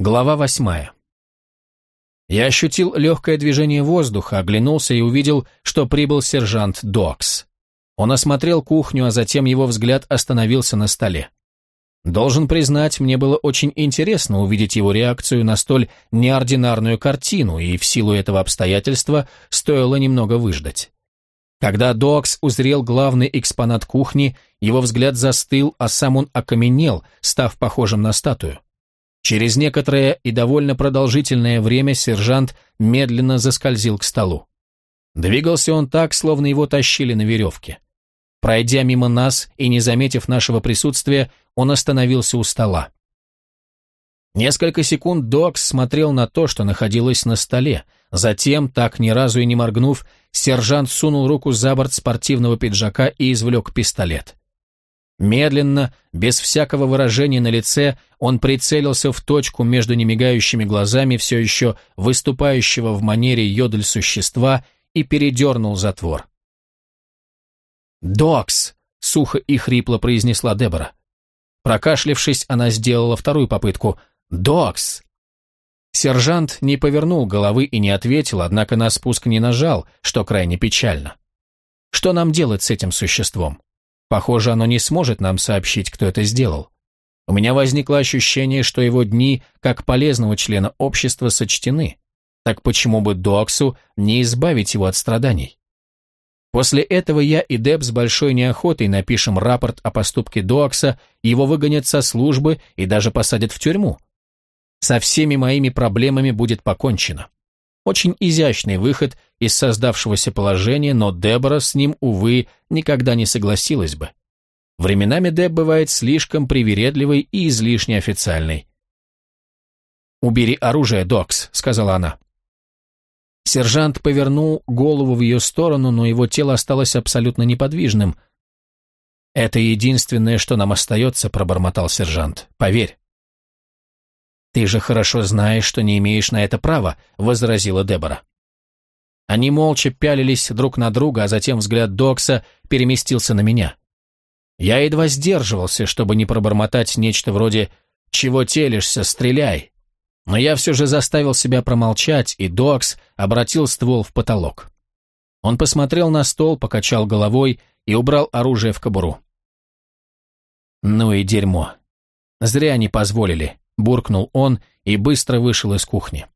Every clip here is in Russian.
Глава восьмая. Я ощутил легкое движение воздуха, оглянулся и увидел, что прибыл сержант Докс. Он осмотрел кухню, а затем его взгляд остановился на столе. Должен признать, мне было очень интересно увидеть его реакцию на столь неординарную картину, и в силу этого обстоятельства стоило немного выждать. Когда Докс узрел главный экспонат кухни, его взгляд застыл, а сам он окаменел, став похожим на статую. Через некоторое и довольно продолжительное время сержант медленно заскользил к столу. Двигался он так, словно его тащили на веревке. Пройдя мимо нас и не заметив нашего присутствия, он остановился у стола. Несколько секунд Докс смотрел на то, что находилось на столе. Затем, так ни разу и не моргнув, сержант сунул руку за борт спортивного пиджака и извлек пистолет. Медленно, без всякого выражения на лице, он прицелился в точку между немигающими глазами все еще выступающего в манере йодль существа и передернул затвор. «Докс!» — сухо и хрипло произнесла Дебора. Прокашлившись, она сделала вторую попытку. «Докс!» Сержант не повернул головы и не ответил, однако на спуск не нажал, что крайне печально. Что нам делать с этим существом? Похоже, оно не сможет нам сообщить, кто это сделал. У меня возникло ощущение, что его дни, как полезного члена общества, сочтены. Так почему бы Доксу не избавить его от страданий? После этого я и Деб с большой неохотой напишем рапорт о поступке Доакса, его выгонят со службы и даже посадят в тюрьму. Со всеми моими проблемами будет покончено. Очень изящный выход из создавшегося положения, но Дебора с ним, увы, никогда не согласилась бы. Временами Деб бывает слишком привередливой и излишне официальной. «Убери оружие, Докс», — сказала она. Сержант повернул голову в ее сторону, но его тело осталось абсолютно неподвижным. «Это единственное, что нам остается», — пробормотал сержант. «Поверь». «Ты же хорошо знаешь, что не имеешь на это права», — возразила Дебора. Они молча пялились друг на друга, а затем взгляд Докса переместился на меня. Я едва сдерживался, чтобы не пробормотать нечто вроде «Чего телишься, стреляй!» Но я все же заставил себя промолчать, и Докс обратил ствол в потолок. Он посмотрел на стол, покачал головой и убрал оружие в кобуру. «Ну и дерьмо. Зря не позволили буркнул он и быстро вышел из кухни.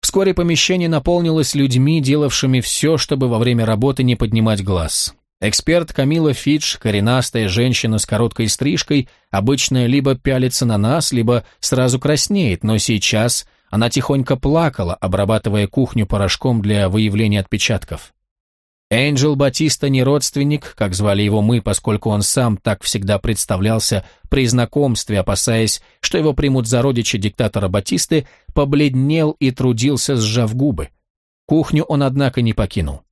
Вскоре помещение наполнилось людьми, делавшими все, чтобы во время работы не поднимать глаз. Эксперт Камила Фидж, коренастая женщина с короткой стрижкой, обычно либо пялится на нас, либо сразу краснеет, но сейчас она тихонько плакала, обрабатывая кухню порошком для выявления отпечатков. Энджел Батиста не родственник, как звали его мы, поскольку он сам так всегда представлялся при знакомстве, опасаясь, что его примут за родича диктатора Батисты, побледнел и трудился, сжав губы. Кухню он, однако, не покинул.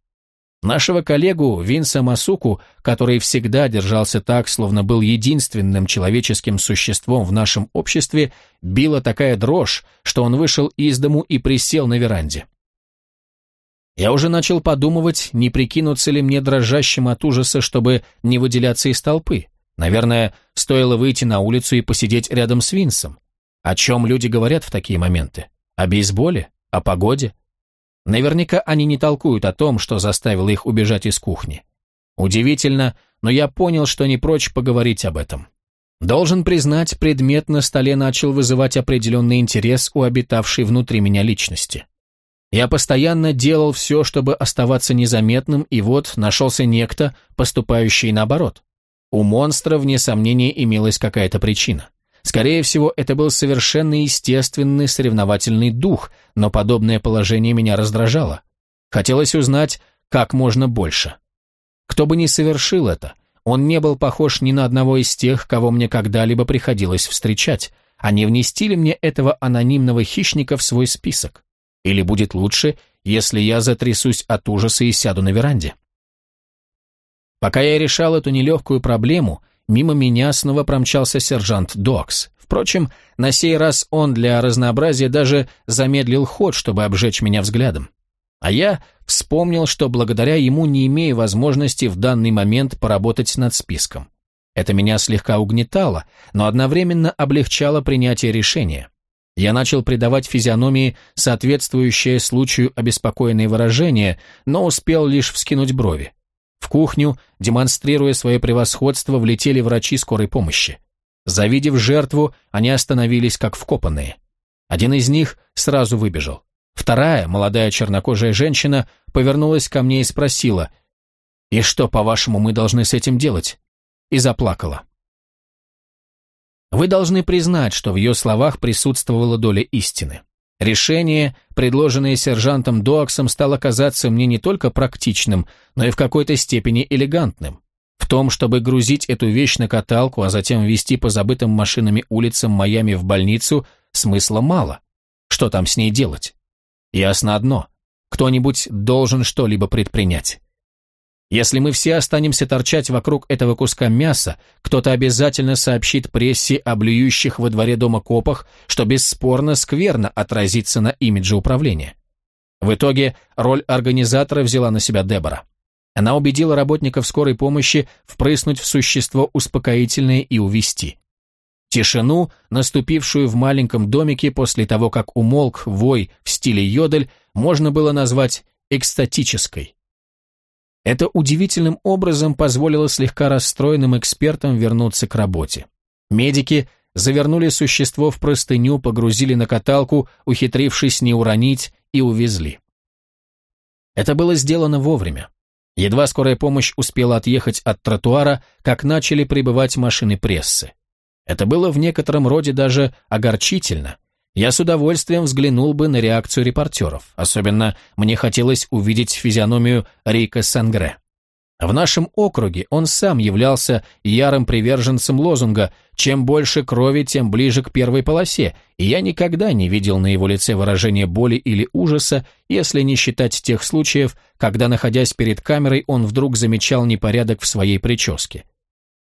Нашего коллегу Винса Масуку, который всегда держался так, словно был единственным человеческим существом в нашем обществе, била такая дрожь, что он вышел из дому и присел на веранде. Я уже начал подумывать, не прикинуться ли мне дрожащим от ужаса, чтобы не выделяться из толпы. Наверное, стоило выйти на улицу и посидеть рядом с Винсом. О чем люди говорят в такие моменты? О бейсболе? О погоде? Наверняка они не толкуют о том, что заставило их убежать из кухни. Удивительно, но я понял, что не прочь поговорить об этом. Должен признать, предмет на столе начал вызывать определенный интерес у обитавшей внутри меня личности. Я постоянно делал все, чтобы оставаться незаметным, и вот нашелся некто, поступающий наоборот. У монстра, вне сомнения, имелась какая-то причина. Скорее всего, это был совершенно естественный соревновательный дух, но подобное положение меня раздражало. Хотелось узнать, как можно больше. Кто бы ни совершил это, он не был похож ни на одного из тех, кого мне когда-либо приходилось встречать, а не внести ли мне этого анонимного хищника в свой список. Или будет лучше, если я затрясусь от ужаса и сяду на веранде? Пока я решал эту нелегкую проблему, мимо меня снова промчался сержант Докс. Впрочем, на сей раз он для разнообразия даже замедлил ход, чтобы обжечь меня взглядом. А я вспомнил, что благодаря ему не имею возможности в данный момент поработать над списком. Это меня слегка угнетало, но одновременно облегчало принятие решения. Я начал придавать физиономии соответствующее случаю обеспокоенное выражение, но успел лишь вскинуть брови. В кухню, демонстрируя свое превосходство, влетели врачи скорой помощи. Завидев жертву, они остановились как вкопанные. Один из них сразу выбежал. Вторая, молодая чернокожая женщина, повернулась ко мне и спросила, «И что, по-вашему, мы должны с этим делать?» И заплакала. Вы должны признать, что в ее словах присутствовала доля истины. Решение, предложенное сержантом Доаксом, стало казаться мне не только практичным, но и в какой-то степени элегантным. В том, чтобы грузить эту вещь на каталку, а затем везти по забытым машинами улицам Майами в больницу, смысла мало. Что там с ней делать? Ясно одно. Кто-нибудь должен что-либо предпринять. Если мы все останемся торчать вокруг этого куска мяса, кто-то обязательно сообщит прессе о блюющих во дворе дома копах, что бесспорно скверно отразится на имидже управления. В итоге роль организатора взяла на себя Дебора. Она убедила работников скорой помощи впрыснуть в существо успокоительное и увести. Тишину, наступившую в маленьком домике после того, как умолк вой в стиле йодель, можно было назвать экстатической. Это удивительным образом позволило слегка расстроенным экспертам вернуться к работе. Медики завернули существо в простыню, погрузили на каталку, ухитрившись не уронить, и увезли. Это было сделано вовремя. Едва скорая помощь успела отъехать от тротуара, как начали прибывать машины прессы. Это было в некотором роде даже огорчительно. Я с удовольствием взглянул бы на реакцию репортеров, особенно мне хотелось увидеть физиономию Рика Сангре. В нашем округе он сам являлся ярым приверженцем лозунга «Чем больше крови, тем ближе к первой полосе», и я никогда не видел на его лице выражения боли или ужаса, если не считать тех случаев, когда, находясь перед камерой, он вдруг замечал непорядок в своей прическе.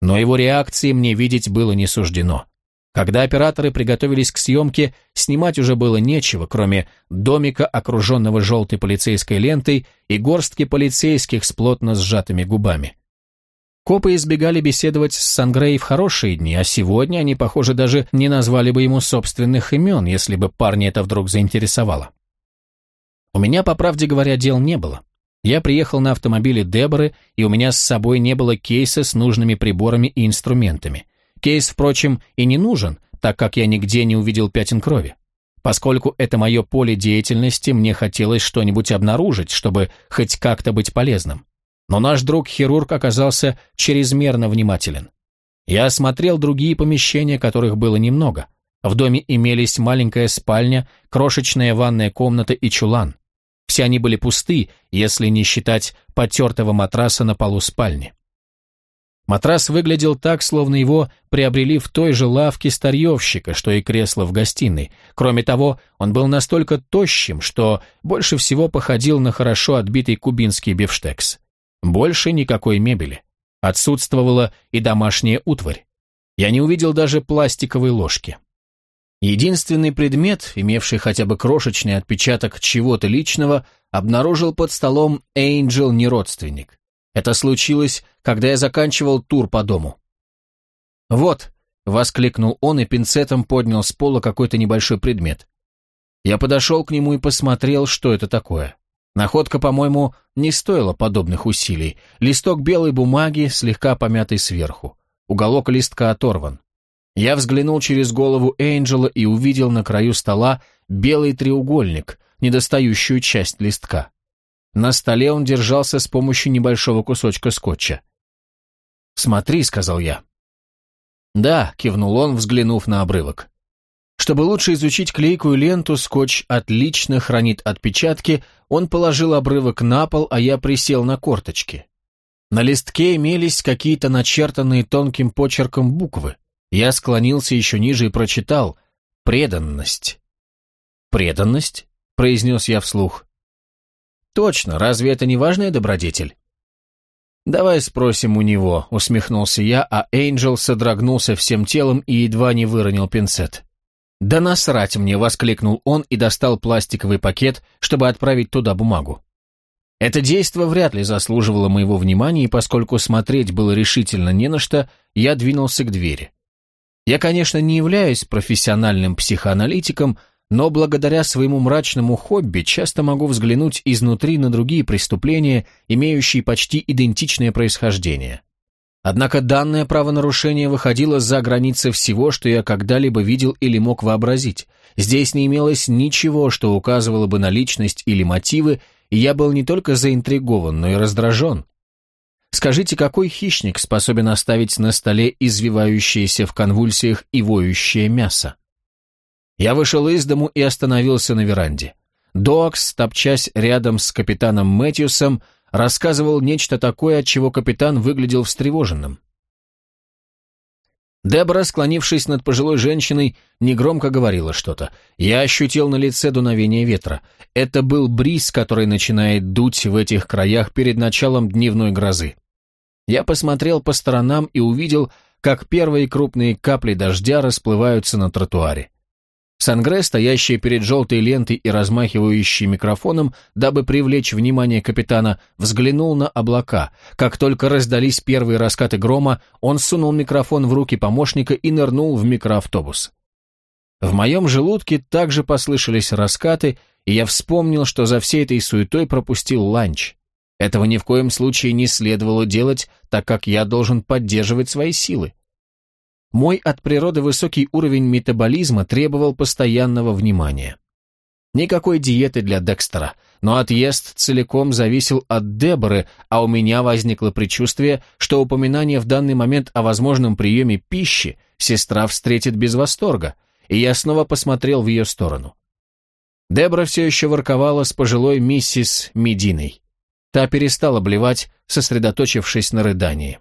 Но его реакции мне видеть было не суждено. Когда операторы приготовились к съемке, снимать уже было нечего, кроме домика, окруженного желтой полицейской лентой, и горстки полицейских с плотно сжатыми губами. Копы избегали беседовать с Сангрей в хорошие дни, а сегодня они, похоже, даже не назвали бы ему собственных имен, если бы парня это вдруг заинтересовало. У меня, по правде говоря, дел не было. Я приехал на автомобиле Деборы, и у меня с собой не было кейса с нужными приборами и инструментами – Кейс, впрочем, и не нужен, так как я нигде не увидел пятен крови. Поскольку это мое поле деятельности, мне хотелось что-нибудь обнаружить, чтобы хоть как-то быть полезным. Но наш друг-хирург оказался чрезмерно внимателен. Я осмотрел другие помещения, которых было немного. В доме имелись маленькая спальня, крошечная ванная комната и чулан. Все они были пусты, если не считать потертого матраса на полу спальни. Матрас выглядел так, словно его приобрели в той же лавке старьевщика, что и кресло в гостиной. Кроме того, он был настолько тощим, что больше всего походил на хорошо отбитый кубинский бифштекс. Больше никакой мебели. Отсутствовала и домашняя утварь. Я не увидел даже пластиковой ложки. Единственный предмет, имевший хотя бы крошечный отпечаток чего-то личного, обнаружил под столом Эйнджел неродственник. Это случилось, когда я заканчивал тур по дому. «Вот», — воскликнул он и пинцетом поднял с пола какой-то небольшой предмет. Я подошел к нему и посмотрел, что это такое. Находка, по-моему, не стоила подобных усилий. Листок белой бумаги, слегка помятый сверху. Уголок листка оторван. Я взглянул через голову Энджела и увидел на краю стола белый треугольник, недостающую часть листка. На столе он держался с помощью небольшого кусочка скотча. «Смотри», — сказал я. «Да», — кивнул он, взглянув на обрывок. Чтобы лучше изучить клейкую ленту, скотч отлично хранит отпечатки, он положил обрывок на пол, а я присел на корточки. На листке имелись какие-то начертанные тонким почерком буквы. Я склонился еще ниже и прочитал «Преданность». «Преданность?» — произнес я вслух. «Точно, разве это не важная добродетель?» «Давай спросим у него», — усмехнулся я, а Эйнджел содрогнулся всем телом и едва не выронил пинцет. «Да насрать мне!» — воскликнул он и достал пластиковый пакет, чтобы отправить туда бумагу. Это действо вряд ли заслуживало моего внимания, и поскольку смотреть было решительно не на что, я двинулся к двери. Я, конечно, не являюсь профессиональным психоаналитиком, но благодаря своему мрачному хобби часто могу взглянуть изнутри на другие преступления, имеющие почти идентичное происхождение. Однако данное правонарушение выходило за границы всего, что я когда-либо видел или мог вообразить. Здесь не имелось ничего, что указывало бы на личность или мотивы, и я был не только заинтригован, но и раздражен. Скажите, какой хищник способен оставить на столе извивающееся в конвульсиях и воющее мясо? Я вышел из дому и остановился на веранде. Доакс, топчась рядом с капитаном Мэтьюсом, рассказывал нечто такое, от чего капитан выглядел встревоженным. Дебора, склонившись над пожилой женщиной, негромко говорила что-то. Я ощутил на лице дуновение ветра. Это был бриз, который начинает дуть в этих краях перед началом дневной грозы. Я посмотрел по сторонам и увидел, как первые крупные капли дождя расплываются на тротуаре. Сангре, стоящий перед желтой лентой и размахивающий микрофоном, дабы привлечь внимание капитана, взглянул на облака. Как только раздались первые раскаты грома, он сунул микрофон в руки помощника и нырнул в микроавтобус. В моем желудке также послышались раскаты, и я вспомнил, что за всей этой суетой пропустил ланч. Этого ни в коем случае не следовало делать, так как я должен поддерживать свои силы. Мой от природы высокий уровень метаболизма требовал постоянного внимания. Никакой диеты для Декстера, но отъезд целиком зависел от Деборы, а у меня возникло предчувствие, что упоминание в данный момент о возможном приеме пищи сестра встретит без восторга, и я снова посмотрел в ее сторону. Дебора все еще ворковала с пожилой миссис Мединой. Та перестала блевать, сосредоточившись на рыдании.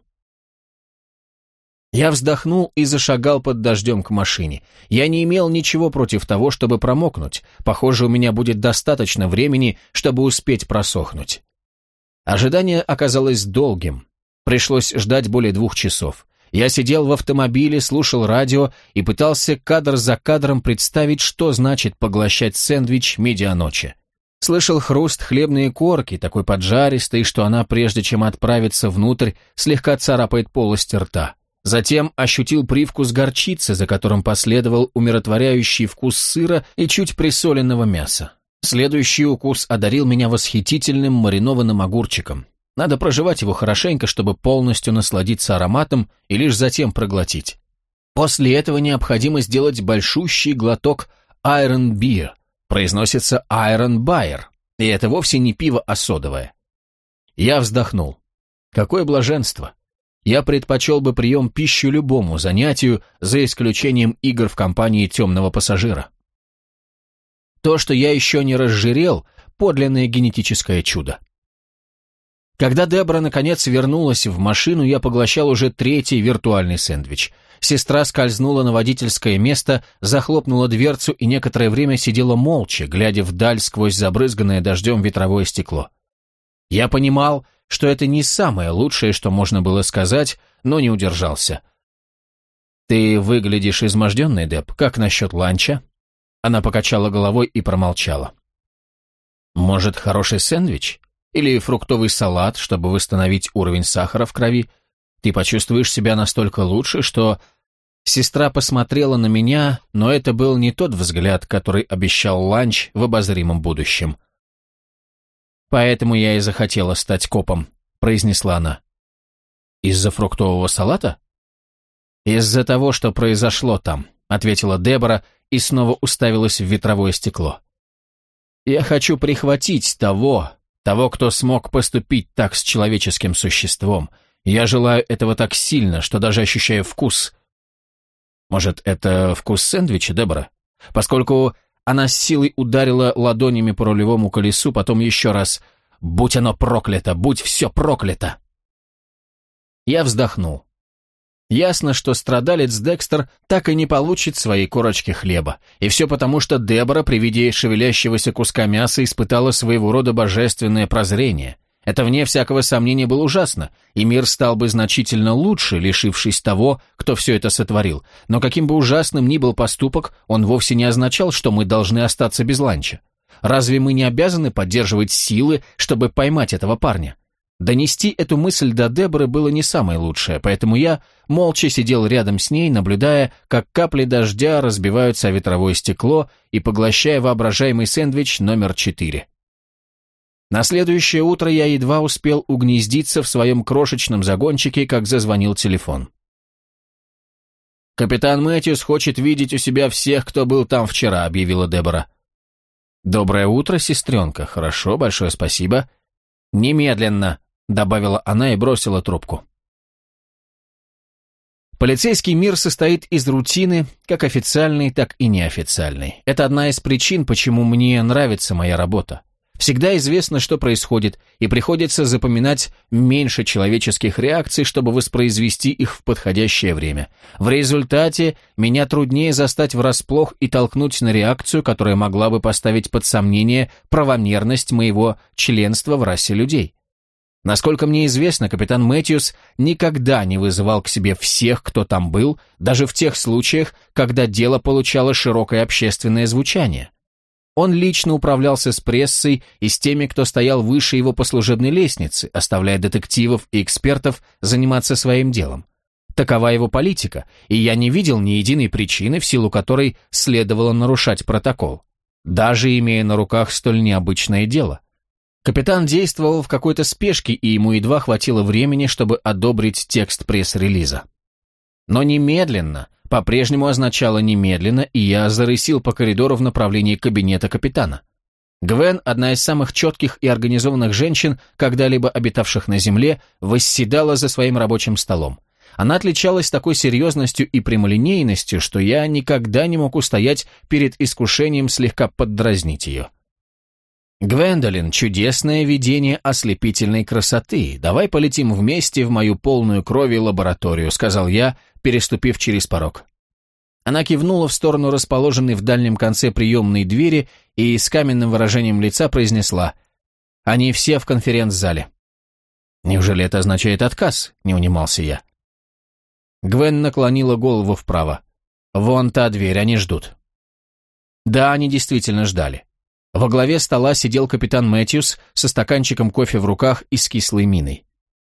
Я вздохнул и зашагал под дождем к машине. Я не имел ничего против того, чтобы промокнуть. Похоже, у меня будет достаточно времени, чтобы успеть просохнуть. Ожидание оказалось долгим. Пришлось ждать более двух часов. Я сидел в автомобиле, слушал радио и пытался кадр за кадром представить, что значит поглощать сэндвич медианочи. Слышал хруст хлебные корки, такой поджаристый, что она, прежде чем отправиться внутрь, слегка царапает полость рта. Затем ощутил привкус горчицы, за которым последовал умиротворяющий вкус сыра и чуть присоленного мяса. Следующий укус одарил меня восхитительным маринованным огурчиком. Надо проживать его хорошенько, чтобы полностью насладиться ароматом и лишь затем проглотить. После этого необходимо сделать большущий глоток Iron Beer. Произносится Iron Bayer, и это вовсе не пиво, а содовое. Я вздохнул. Какое блаженство! Я предпочел бы прием пищи любому занятию, за исключением игр в компании темного пассажира. То, что я еще не разжирел, подлинное генетическое чудо. Когда Дебра наконец вернулась в машину, я поглощал уже третий виртуальный сэндвич. Сестра скользнула на водительское место, захлопнула дверцу и некоторое время сидела молча, глядя вдаль сквозь забрызганное дождем ветровое стекло. Я понимал, что это не самое лучшее, что можно было сказать, но не удержался. «Ты выглядишь изможденный, Деб. Как насчет ланча?» Она покачала головой и промолчала. «Может, хороший сэндвич? Или фруктовый салат, чтобы восстановить уровень сахара в крови? Ты почувствуешь себя настолько лучше, что...» Сестра посмотрела на меня, но это был не тот взгляд, который обещал ланч в обозримом будущем. «Поэтому я и захотела стать копом», — произнесла она. «Из-за фруктового салата?» «Из-за того, что произошло там», — ответила Дебора и снова уставилась в ветровое стекло. «Я хочу прихватить того, того, кто смог поступить так с человеческим существом. Я желаю этого так сильно, что даже ощущаю вкус». «Может, это вкус сэндвича, Дебора? Поскольку она с силой ударила ладонями по рулевому колесу, потом еще раз «Будь оно проклято! Будь все проклято!» Я вздохнул. Ясно, что страдалец Декстер так и не получит своей корочки хлеба. И все потому, что Дебора при виде шевелящегося куска мяса испытала своего рода божественное прозрение. Это, вне всякого сомнения, было ужасно, и мир стал бы значительно лучше, лишившись того, кто все это сотворил. Но каким бы ужасным ни был поступок, он вовсе не означал, что мы должны остаться без ланча. Разве мы не обязаны поддерживать силы, чтобы поймать этого парня? Донести эту мысль до Деборы было не самое лучшее, поэтому я молча сидел рядом с ней, наблюдая, как капли дождя разбиваются о ветровое стекло и поглощая воображаемый сэндвич номер четыре. На следующее утро я едва успел угнездиться в своем крошечном загончике, как зазвонил телефон. «Капитан Мэтьюс хочет видеть у себя всех, кто был там вчера», — объявила Дебора. «Доброе утро, сестренка. Хорошо, большое спасибо». «Немедленно», добавила она и бросила трубку. Полицейский мир состоит из рутины, как официальной, так и неофициальной. Это одна из причин, почему мне нравится моя работа. Всегда известно, что происходит, и приходится запоминать меньше человеческих реакций, чтобы воспроизвести их в подходящее время. В результате меня труднее застать врасплох и толкнуть на реакцию, которая могла бы поставить под сомнение правомерность моего членства в расе людей. Насколько мне известно, капитан Мэтьюс никогда не вызывал к себе всех, кто там был, даже в тех случаях, когда дело получало широкое общественное звучание. Он лично управлялся с прессой и с теми, кто стоял выше его по служебной лестнице, оставляя детективов и экспертов заниматься своим делом. Такова его политика, и я не видел ни единой причины, в силу которой следовало нарушать протокол, даже имея на руках столь необычное дело. Капитан действовал в какой-то спешке, и ему едва хватило времени, чтобы одобрить текст пресс-релиза. Но немедленно по-прежнему означало немедленно, и я зарысил по коридору в направлении кабинета капитана. Гвен, одна из самых четких и организованных женщин, когда-либо обитавших на Земле, восседала за своим рабочим столом. Она отличалась такой серьезностью и прямолинейностью, что я никогда не мог устоять перед искушением слегка поддразнить ее. «Гвендолин, чудесное видение ослепительной красоты. Давай полетим вместе в мою полную крови лабораторию», — сказал я, переступив через порог. Она кивнула в сторону расположенной в дальнем конце приемной двери и с каменным выражением лица произнесла «Они все в конференц-зале». «Неужели это означает отказ?» — не унимался я. Гвен наклонила голову вправо. «Вон та дверь, они ждут». Да, они действительно ждали. Во главе стола сидел капитан Мэтьюс со стаканчиком кофе в руках и с кислой миной.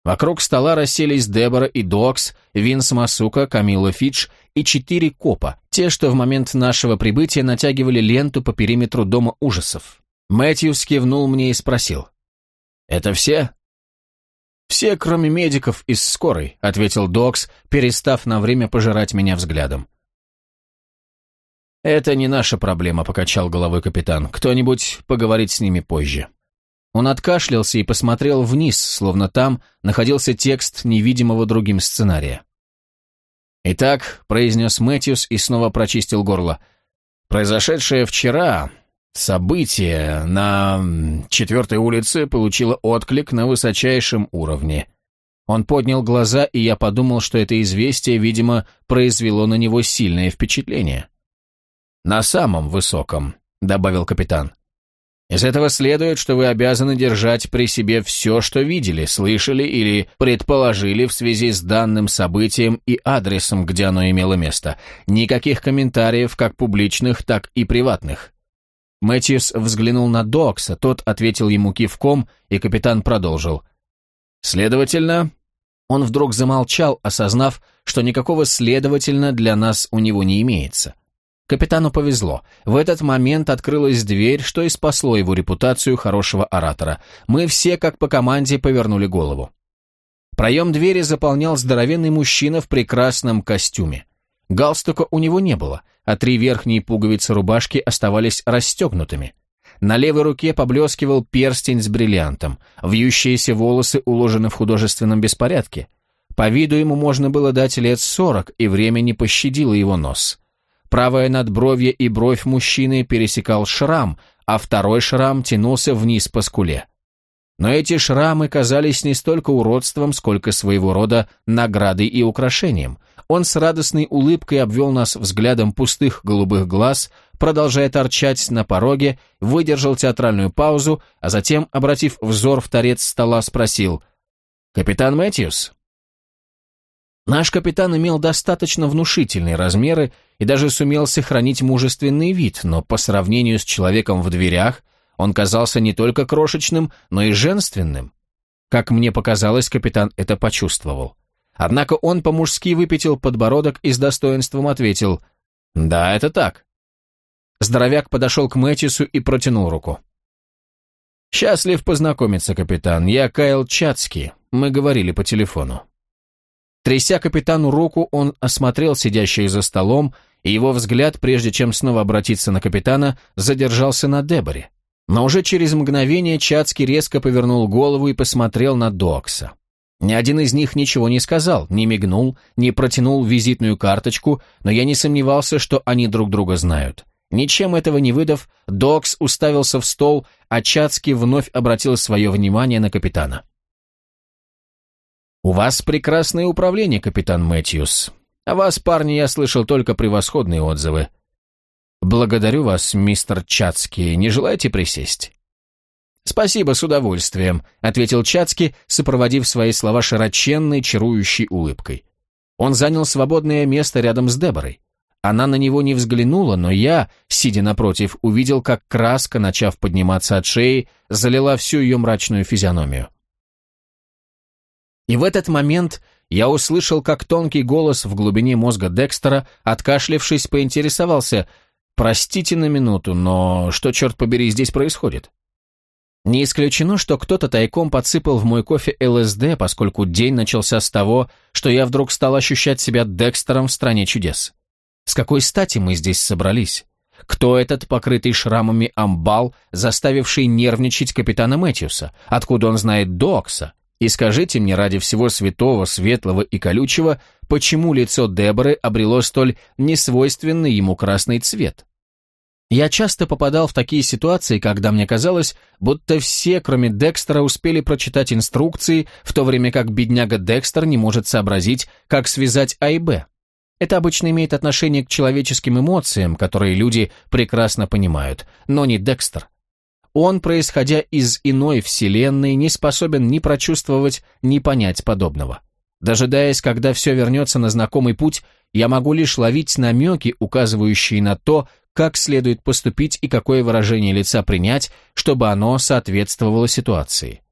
Вокруг стола расселись Дебора и Докс, Винс Масука, Камила Фидж и четыре копа, те, что в момент нашего прибытия натягивали ленту по периметру Дома ужасов. Мэтьюс кивнул мне и спросил. «Это все?» «Все, кроме медиков из скорой», — ответил Докс, перестав на время пожирать меня взглядом. «Это не наша проблема», — покачал головой капитан. «Кто-нибудь поговорит с ними позже». Он откашлялся и посмотрел вниз, словно там находился текст невидимого другим сценария. «Итак», — произнес Мэтьюс и снова прочистил горло, — «произошедшее вчера событие на четвертой улице получило отклик на высочайшем уровне». Он поднял глаза, и я подумал, что это известие, видимо, произвело на него сильное впечатление. «На самом высоком», — добавил капитан. «Из этого следует, что вы обязаны держать при себе все, что видели, слышали или предположили в связи с данным событием и адресом, где оно имело место. Никаких комментариев, как публичных, так и приватных». Мэтьюс взглянул на Докса, тот ответил ему кивком, и капитан продолжил. «Следовательно...» Он вдруг замолчал, осознав, что никакого «следовательно» для нас у него не имеется. Капитану повезло. В этот момент открылась дверь, что и спасло его репутацию хорошего оратора. Мы все, как по команде, повернули голову. Проем двери заполнял здоровенный мужчина в прекрасном костюме. Галстука у него не было, а три верхние пуговицы рубашки оставались расстегнутыми. На левой руке поблескивал перстень с бриллиантом, вьющиеся волосы уложены в художественном беспорядке. По виду ему можно было дать лет сорок, и время не пощадило его нос. Правое надбровье и бровь мужчины пересекал шрам, а второй шрам тянулся вниз по скуле. Но эти шрамы казались не столько уродством, сколько своего рода наградой и украшением. Он с радостной улыбкой обвел нас взглядом пустых голубых глаз, продолжая торчать на пороге, выдержал театральную паузу, а затем, обратив взор в торец стола, спросил «Капитан Мэтьюс?» Наш капитан имел достаточно внушительные размеры и даже сумел сохранить мужественный вид, но по сравнению с человеком в дверях он казался не только крошечным, но и женственным. Как мне показалось, капитан это почувствовал. Однако он по-мужски выпятил подбородок и с достоинством ответил «Да, это так». Здоровяк подошел к Мэтису и протянул руку. «Счастлив познакомиться, капитан. Я Кайл Чацкий. Мы говорили по телефону». Тряся капитану руку, он осмотрел сидящий за столом, и его взгляд, прежде чем снова обратиться на капитана, задержался на Деборе. Но уже через мгновение Чацкий резко повернул голову и посмотрел на Докса. Ни один из них ничего не сказал, не мигнул, не протянул визитную карточку, но я не сомневался, что они друг друга знают. Ничем этого не выдав, Докс уставился в стол, а Чацкий вновь обратил свое внимание на капитана. «У вас прекрасное управление, капитан Мэтьюс. О вас, парни, я слышал только превосходные отзывы. Благодарю вас, мистер Чацкий. Не желаете присесть?» «Спасибо, с удовольствием», — ответил Чацкий, сопроводив свои слова широченной, чарующей улыбкой. Он занял свободное место рядом с Деборой. Она на него не взглянула, но я, сидя напротив, увидел, как краска, начав подниматься от шеи, залила всю ее мрачную физиономию. И в этот момент я услышал, как тонкий голос в глубине мозга Декстера, откашлившись, поинтересовался «Простите на минуту, но что, черт побери, здесь происходит?» Не исключено, что кто-то тайком подсыпал в мой кофе ЛСД, поскольку день начался с того, что я вдруг стал ощущать себя Декстером в стране чудес. С какой стати мы здесь собрались? Кто этот покрытый шрамами амбал, заставивший нервничать капитана Мэтьюса? Откуда он знает Докса? И скажите мне ради всего святого, светлого и колючего, почему лицо Деборы обрело столь несвойственный ему красный цвет? Я часто попадал в такие ситуации, когда мне казалось, будто все, кроме Декстера, успели прочитать инструкции, в то время как бедняга Декстер не может сообразить, как связать А и Б. Это обычно имеет отношение к человеческим эмоциям, которые люди прекрасно понимают, но не Декстер. Он, происходя из иной вселенной, не способен ни прочувствовать, ни понять подобного. Дожидаясь, когда все вернется на знакомый путь, я могу лишь ловить намеки, указывающие на то, как следует поступить и какое выражение лица принять, чтобы оно соответствовало ситуации.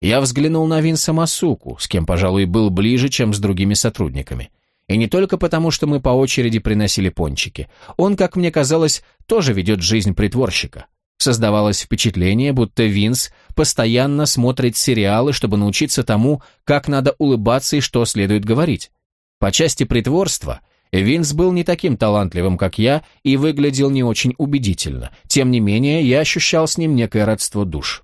Я взглянул на Винса Масуку, с кем, пожалуй, был ближе, чем с другими сотрудниками. И не только потому, что мы по очереди приносили пончики. Он, как мне казалось, тоже ведет жизнь притворщика. Создавалось впечатление, будто Винс постоянно смотрит сериалы, чтобы научиться тому, как надо улыбаться и что следует говорить. По части притворства Винс был не таким талантливым, как я, и выглядел не очень убедительно. Тем не менее, я ощущал с ним некое родство душ.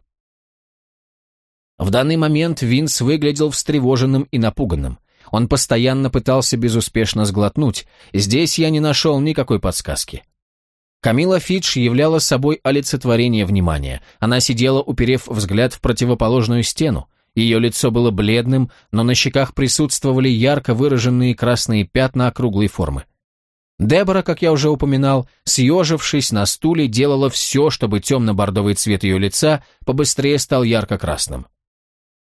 В данный момент Винс выглядел встревоженным и напуганным. Он постоянно пытался безуспешно сглотнуть. Здесь я не нашел никакой подсказки. Камила Фидж являла собой олицетворение внимания. Она сидела, уперев взгляд в противоположную стену. Ее лицо было бледным, но на щеках присутствовали ярко выраженные красные пятна округлой формы. Дебора, как я уже упоминал, съежившись на стуле, делала все, чтобы темно-бордовый цвет ее лица побыстрее стал ярко-красным.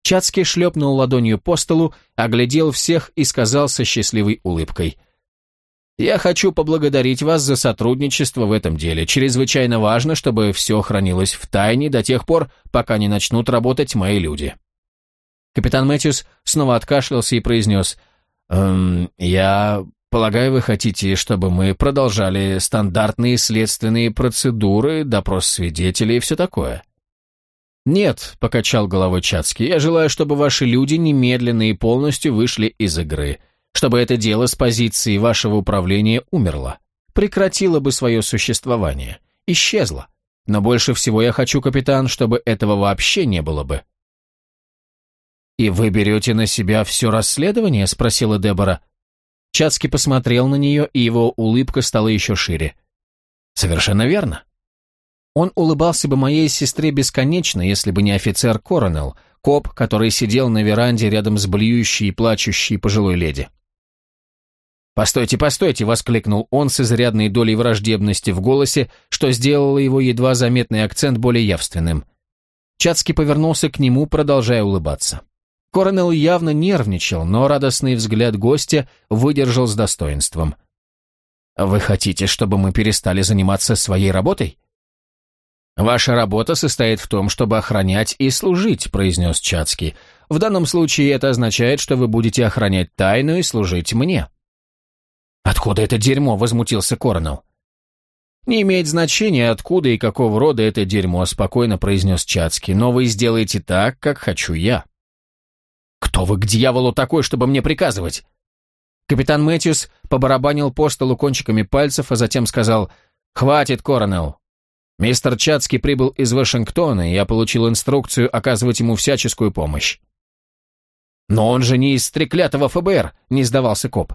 Чацкий шлепнул ладонью по столу, оглядел всех и сказал со счастливой улыбкой. «Я хочу поблагодарить вас за сотрудничество в этом деле. Чрезвычайно важно, чтобы все хранилось в тайне до тех пор, пока не начнут работать мои люди». Капитан Мэтьюс снова откашлялся и произнес, «Эм, «Я полагаю, вы хотите, чтобы мы продолжали стандартные следственные процедуры, допрос свидетелей и все такое?» «Нет», — покачал головой Чацкий, — «я желаю, чтобы ваши люди немедленно и полностью вышли из игры, чтобы это дело с позиции вашего управления умерло, прекратило бы свое существование, исчезло. Но больше всего я хочу, капитан, чтобы этого вообще не было бы». «И вы берете на себя все расследование?» — спросила Дебора. Чацкий посмотрел на нее, и его улыбка стала еще шире. «Совершенно верно. Он улыбался бы моей сестре бесконечно, если бы не офицер Коронел, коп, который сидел на веранде рядом с блюющей и плачущей пожилой леди. «Постойте, постойте!» — воскликнул он с изрядной долей враждебности в голосе, что сделало его едва заметный акцент более явственным. Чацкий повернулся к нему, продолжая улыбаться. Коронел явно нервничал, но радостный взгляд гостя выдержал с достоинством. Вы хотите, чтобы мы перестали заниматься своей работой? Ваша работа состоит в том, чтобы охранять и служить, произнес Чацкий. В данном случае это означает, что вы будете охранять тайну и служить мне. Откуда это дерьмо? возмутился Коронел. «Не имеет значения, откуда и какого рода это дерьмо», — спокойно произнес Чацкий, «но вы сделаете так, как хочу я». «Кто вы к дьяволу такой, чтобы мне приказывать?» Капитан Мэтьюс побарабанил по столу кончиками пальцев, а затем сказал «Хватит, Коронел. Мистер Чацкий прибыл из Вашингтона, и я получил инструкцию оказывать ему всяческую помощь». «Но он же не из треклятого ФБР», — не сдавался коп.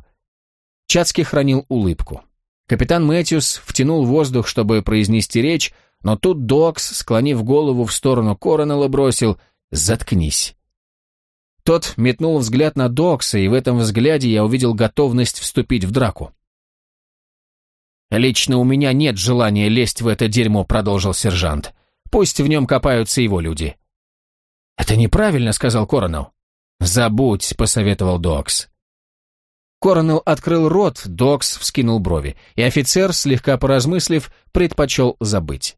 Чацкий хранил улыбку. Капитан Мэтьюс втянул воздух, чтобы произнести речь, но тут Докс, склонив голову в сторону Коронелла, бросил «Заткнись». Тот метнул взгляд на Докса, и в этом взгляде я увидел готовность вступить в драку. «Лично у меня нет желания лезть в это дерьмо», — продолжил сержант. «Пусть в нем копаются его люди». «Это неправильно», — сказал Коронел. «Забудь», — посоветовал Докс. Коронел открыл рот, Докс вскинул брови, и офицер, слегка поразмыслив, предпочел забыть.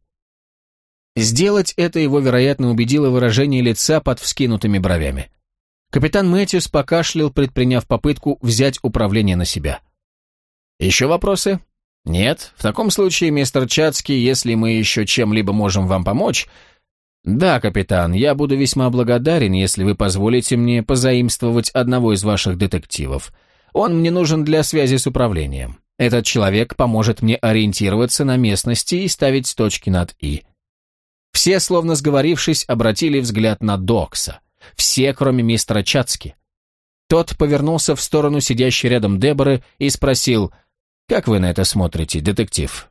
Сделать это его, вероятно, убедило выражение лица под вскинутыми бровями. Капитан Мэтьюс покашлял, предприняв попытку взять управление на себя. «Еще вопросы?» «Нет? В таком случае, мистер Чацкий, если мы еще чем-либо можем вам помочь...» «Да, капитан, я буду весьма благодарен, если вы позволите мне позаимствовать одного из ваших детективов. Он мне нужен для связи с управлением. Этот человек поможет мне ориентироваться на местности и ставить точки над «и». Все, словно сговорившись, обратили взгляд на Докса. Все, кроме мистера Чацки. Тот повернулся в сторону сидящей рядом Деборы и спросил, «Как вы на это смотрите, детектив?»